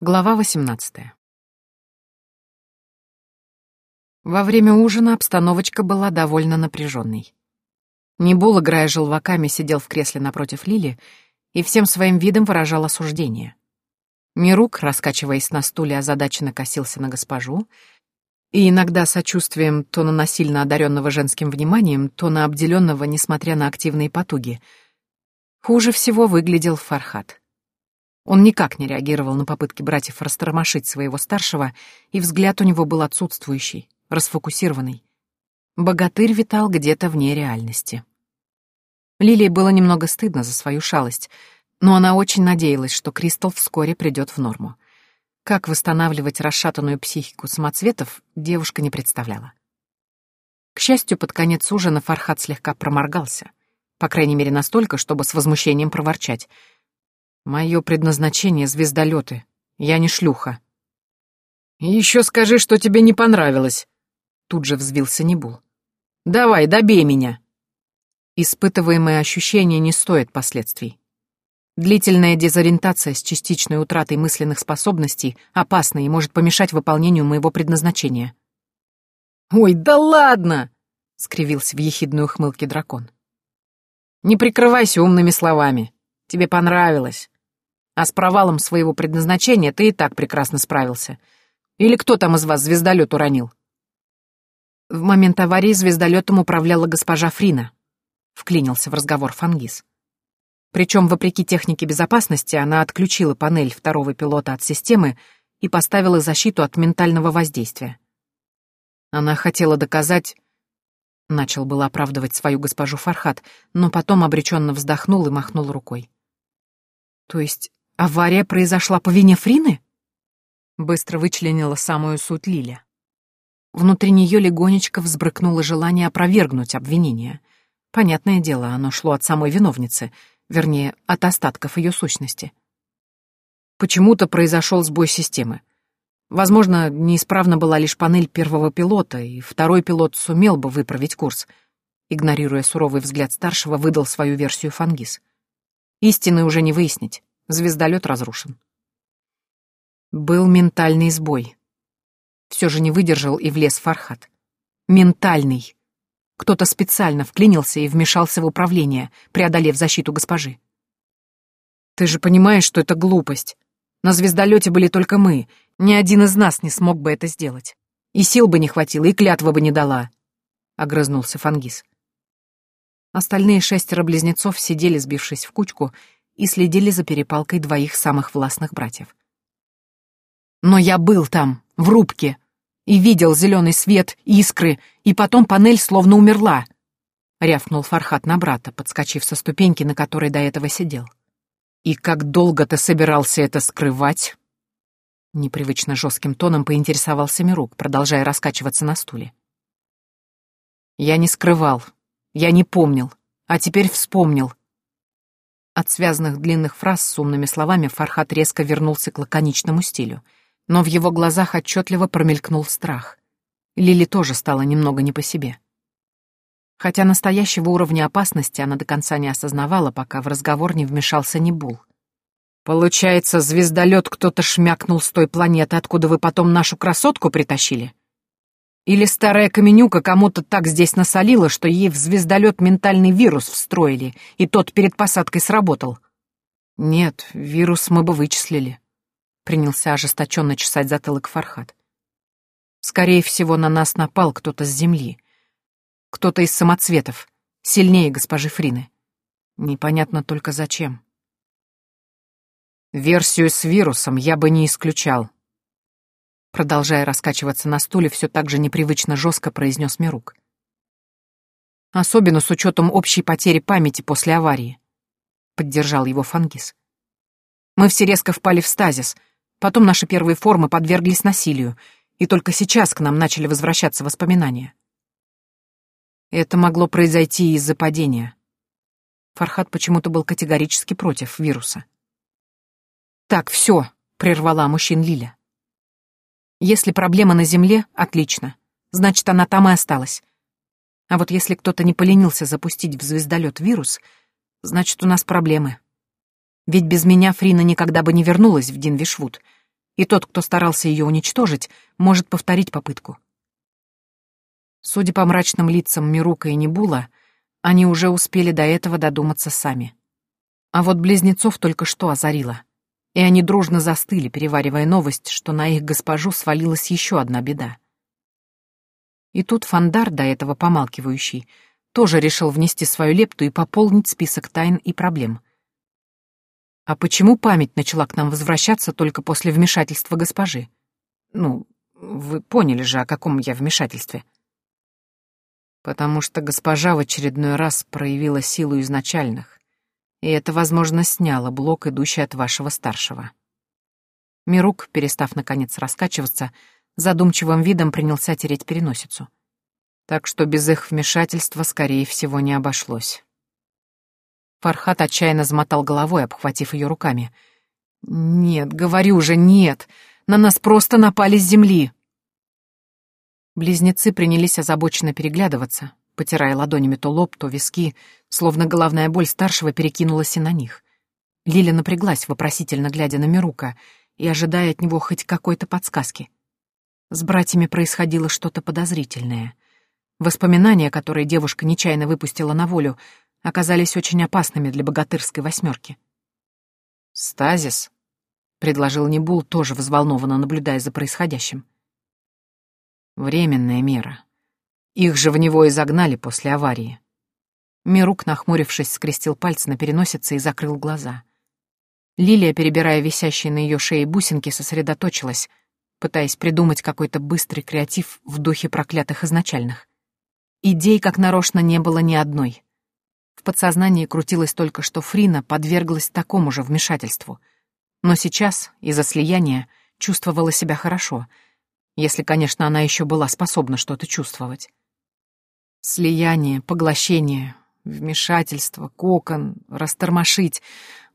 Глава 18. Во время ужина обстановочка была довольно напряженной. Небул, играя желваками, сидел в кресле напротив Лили и всем своим видом выражал осуждение. Мирук, раскачиваясь на стуле, озадаченно косился на госпожу, и иногда сочувствием то на насильно одаренного женским вниманием, то на обделенного, несмотря на активные потуги. Хуже всего выглядел Фархат. Он никак не реагировал на попытки братьев растормошить своего старшего, и взгляд у него был отсутствующий, расфокусированный. Богатырь витал где-то вне реальности. Лилии было немного стыдно за свою шалость, но она очень надеялась, что Кристал вскоре придет в норму. Как восстанавливать расшатанную психику самоцветов, девушка не представляла. К счастью, под конец ужина Фархат слегка проморгался. По крайней мере, настолько, чтобы с возмущением проворчать — Мое предназначение — звездолеты. Я не шлюха. Еще скажи, что тебе не понравилось. Тут же взвился Небул. Давай, добей меня. Испытываемые ощущения не стоят последствий. Длительная дезориентация с частичной утратой мысленных способностей опасна и может помешать выполнению моего предназначения. «Ой, да ладно!» — скривился в ехидной ухмылке дракон. «Не прикрывайся умными словами. Тебе понравилось. А с провалом своего предназначения ты и так прекрасно справился. Или кто там из вас звездолет уронил? В момент аварии звездолетом управляла госпожа Фрина. Вклинился в разговор Фангис. Причем, вопреки технике безопасности, она отключила панель второго пилота от системы и поставила защиту от ментального воздействия. Она хотела доказать... Начал было оправдывать свою госпожу Фархат, но потом обреченно вздохнул и махнул рукой. То есть Авария произошла по вине Фрины? Быстро вычленила самую суть Лиля. Внутри нее легонечко взбрыкнуло желание опровергнуть обвинение. Понятное дело, оно шло от самой виновницы, вернее, от остатков ее сущности. Почему-то произошел сбой системы. Возможно, неисправна была лишь панель первого пилота, и второй пилот сумел бы выправить курс. Игнорируя суровый взгляд старшего, выдал свою версию Фангис. Истины уже не выяснить. Звездолет разрушен. Был ментальный сбой. Все же не выдержал и влез Фархат. Ментальный. Кто-то специально вклинился и вмешался в управление, преодолев защиту госпожи. Ты же понимаешь, что это глупость. На звездолете были только мы. Ни один из нас не смог бы это сделать. И сил бы не хватило, и клятва бы не дала. Огрызнулся Фангис. Остальные шестеро близнецов сидели, сбившись в кучку, и следили за перепалкой двоих самых властных братьев. «Но я был там, в рубке, и видел зеленый свет, искры, и потом панель словно умерла», — рявкнул Фархат на брата, подскочив со ступеньки, на которой до этого сидел. «И как долго ты собирался это скрывать?» Непривычно жестким тоном поинтересовался Мирук, продолжая раскачиваться на стуле. «Я не скрывал, я не помнил, а теперь вспомнил, от связанных длинных фраз с умными словами Фархат резко вернулся к лаконичному стилю, но в его глазах отчетливо промелькнул страх. Лили тоже стала немного не по себе. Хотя настоящего уровня опасности она до конца не осознавала, пока в разговор не вмешался Небул. «Получается, звездолет кто-то шмякнул с той планеты, откуда вы потом нашу красотку притащили?» Или старая каменюка кому-то так здесь насолила, что ей в звездолет ментальный вирус встроили, и тот перед посадкой сработал? Нет, вирус мы бы вычислили. Принялся ожесточенно чесать затылок Фархат. Скорее всего, на нас напал кто-то с земли. Кто-то из самоцветов, сильнее госпожи Фрины. Непонятно только зачем. Версию с вирусом я бы не исключал, Продолжая раскачиваться на стуле, все так же непривычно жестко произнес Мирук. Особенно с учетом общей потери памяти после аварии. Поддержал его Фангис. Мы все резко впали в стазис, потом наши первые формы подверглись насилию, и только сейчас к нам начали возвращаться воспоминания. Это могло произойти из-за падения. Фархат почему-то был категорически против вируса. «Так, все», — прервала мужчин Лиля. Если проблема на Земле — отлично. Значит, она там и осталась. А вот если кто-то не поленился запустить в звездолет вирус, значит, у нас проблемы. Ведь без меня Фрина никогда бы не вернулась в Динвишвуд. и тот, кто старался ее уничтожить, может повторить попытку. Судя по мрачным лицам Мирука и Небула, они уже успели до этого додуматься сами. А вот близнецов только что озарило, и они дружно застыли, переваривая новость, что на их госпожу свалилась еще одна беда. И тут Фандар, до этого помалкивающий, тоже решил внести свою лепту и пополнить список тайн и проблем. А почему память начала к нам возвращаться только после вмешательства госпожи? Ну, вы поняли же, о каком я вмешательстве. Потому что госпожа в очередной раз проявила силу изначальных, и это, возможно, сняло блок, идущий от вашего старшего. Мирук, перестав наконец раскачиваться, задумчивым видом принялся тереть переносицу так что без их вмешательства, скорее всего, не обошлось. Фархат отчаянно замотал головой, обхватив ее руками. «Нет, говорю же, нет! На нас просто напали с земли!» Близнецы принялись озабоченно переглядываться, потирая ладонями то лоб, то виски, словно головная боль старшего перекинулась и на них. Лиля напряглась, вопросительно глядя на Мирука и ожидая от него хоть какой-то подсказки. С братьями происходило что-то подозрительное — Воспоминания, которые девушка нечаянно выпустила на волю, оказались очень опасными для богатырской восьмерки. «Стазис», — предложил Небул, тоже взволнованно наблюдая за происходящим. «Временная мера. Их же в него и загнали после аварии». Мирук, нахмурившись, скрестил пальцы на переносице и закрыл глаза. Лилия, перебирая висящие на ее шее бусинки, сосредоточилась, пытаясь придумать какой-то быстрый креатив в духе проклятых изначальных. Идей, как нарочно, не было ни одной. В подсознании крутилось только, что Фрина подверглась такому же вмешательству. Но сейчас, из-за слияния, чувствовала себя хорошо, если, конечно, она еще была способна что-то чувствовать. Слияние, поглощение, вмешательство, кокон, растормошить.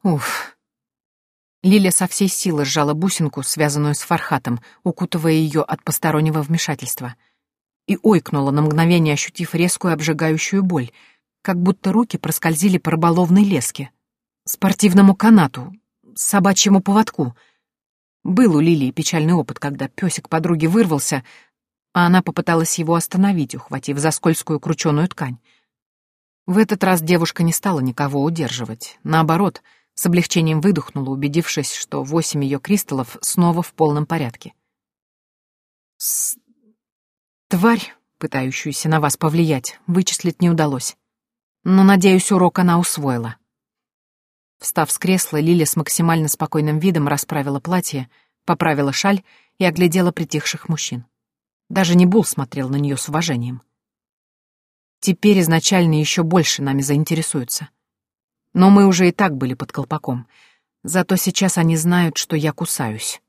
Уф. Лиля со всей силы сжала бусинку, связанную с Фархатом, укутывая ее от постороннего вмешательства — и ойкнула на мгновение, ощутив резкую обжигающую боль, как будто руки проскользили по рыболовной леске, спортивному канату, собачьему поводку. Был у Лилии печальный опыт, когда песик подруги вырвался, а она попыталась его остановить, ухватив за скользкую крученую ткань. В этот раз девушка не стала никого удерживать. Наоборот, с облегчением выдохнула, убедившись, что восемь ее кристаллов снова в полном порядке. Тварь, пытающуюся на вас повлиять, вычислить не удалось. Но, надеюсь, урок она усвоила. Встав с кресла, Лиля с максимально спокойным видом расправила платье, поправила шаль и оглядела притихших мужчин. Даже Небул смотрел на нее с уважением. Теперь изначально еще больше нами заинтересуются. Но мы уже и так были под колпаком. Зато сейчас они знают, что я кусаюсь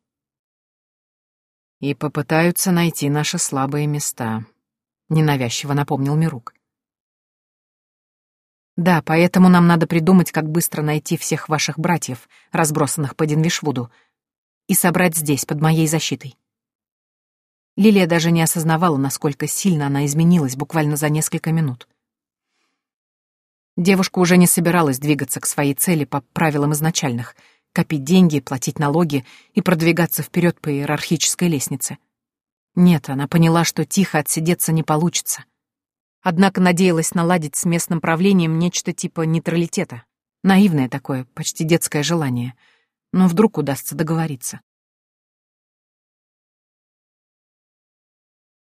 и попытаются найти наши слабые места», — ненавязчиво напомнил Мирук. «Да, поэтому нам надо придумать, как быстро найти всех ваших братьев, разбросанных по Динвишвуду, и собрать здесь, под моей защитой». Лилия даже не осознавала, насколько сильно она изменилась буквально за несколько минут. Девушка уже не собиралась двигаться к своей цели по правилам изначальных — копить деньги, платить налоги и продвигаться вперед по иерархической лестнице. Нет, она поняла, что тихо отсидеться не получится. Однако надеялась наладить с местным правлением нечто типа нейтралитета. Наивное такое, почти детское желание. Но вдруг удастся договориться.